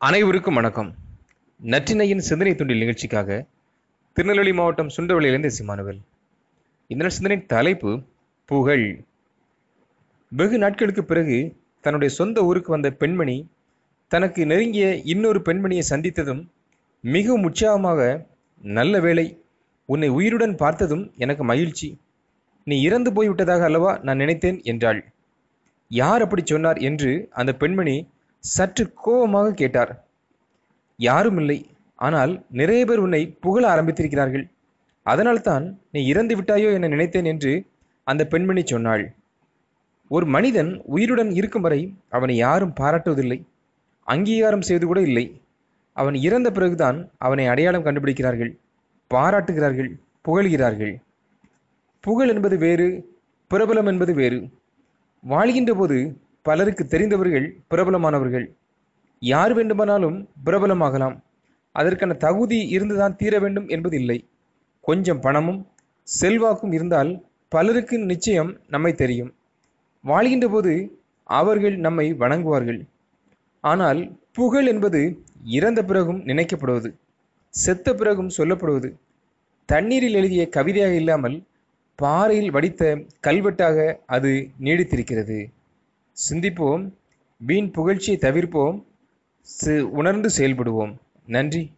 அனைவருக்கும் வணக்கம். நற்றினையின் சிந்தனை துண்டில் நிகழ்ச்சிக்காக திருநெல்வேலி மாவட்டம் சுண்டவளியிலிருந்து சிமானுவல் இந்த சிந்தனை தலைப்பு புகழ். வெகு நாட்களுக்கு பிறகு தன்னுடைய சொந்த ஊருக்கு வந்த பெண்மணி தனக்கு நெருங்கிய இன்னொரு பெண்மணியை சந்தித்ததும் மிகவும் உற்சாகமாக நல்ல வேளை உன்னை உயிருடன் பார்த்ததும் எனக்கு மகிழ்ச்சி. நீ இறந்து போய்விட்டதாக அல்லவா நான் நினைத்தேன் என்றாள். யார் அப்படி சொன்னார்? என்று அந்த பெண்மணி சற்று கோபமாக கேட்டார். யாரும் இல்லை ஆனால் நிறைய பேர் உன்னை புகழ ஆரம்பித்திருக்கிறார்கள். அதனால்தான் நீ இறந்து விட்டாயோ என நினைத்தேன் என்று அந்த பெண்மணி சொன்னாள். ஒரு மனிதன் உயிருடன் இருக்கும் வரை அவனை யாரும் பாராட்டுவதில்லை. அங்கீகாரம் செய்து கூட இல்லை. அவன் இறந்த பிறகுதான் அவனை அடையாளம் கண்டுபிடிக்கிறார்கள். பாராட்டுகிறார்கள். புகழ்கிறார்கள். புகழ் என்பது வேறு பிரபலம் என்பது வேறு. வாழ்கின்ற போது பலருக்கு தெரிந்தவர்கள் பிரபலமானவர்கள். யார் வேண்டுமானாலும் பிரபலமாகலாம். அதற்கான தகுதி இருந்துதான் தீர வேண்டும் என்பது இல்லை கொஞ்சம் பணமும் செல்வாக்கும் இருந்தால் பலருக்கு நிச்சயம் நம்மை தெரியும். வாழ்கின்ற போது அவர்கள் நம்மை வணங்குவார்கள். ஆனால் புகழ் என்பது இறந்த பிறகும் நினைக்கப்படுவது செத்த பிறகும் சொல்லப்படுவது. தண்ணீரில் எழுதிய கவிதையாக இல்லாமல் பாறையில் வடித்த கல்வெட்டாக அது நீடித்திருக்கிறது. சிந்திப்போம் வீண் புகழ்ச்சியை தவிர்ப்போம் உணர்ந்து செயல்படுவோம். நன்றி.